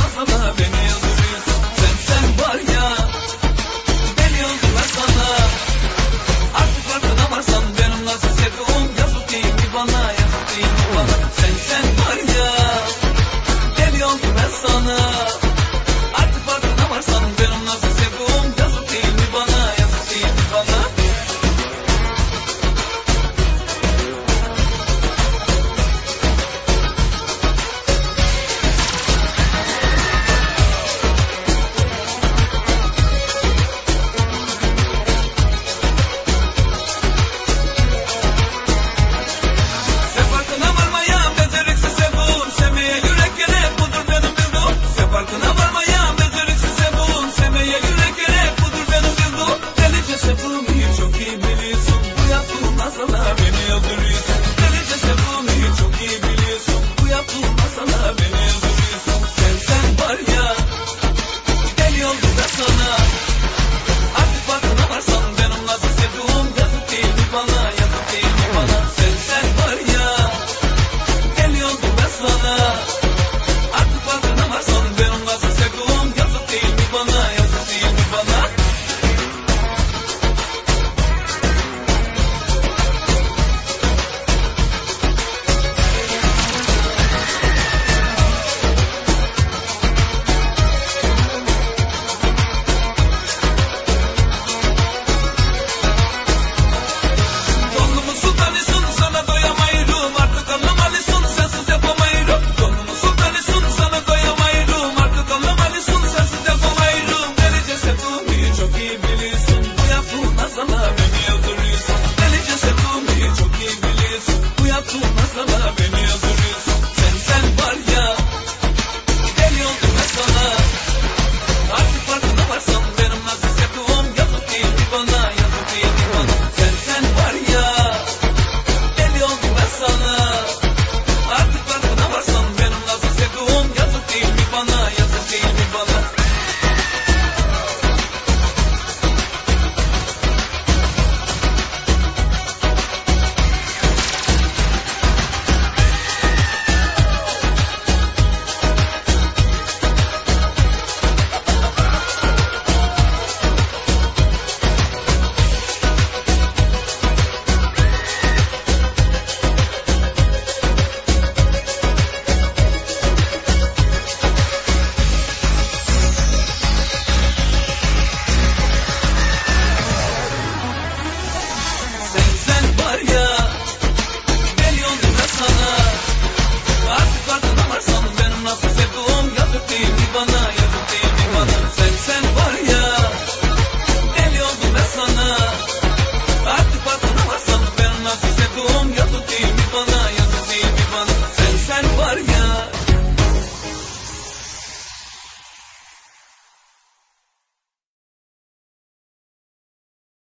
ağlama beni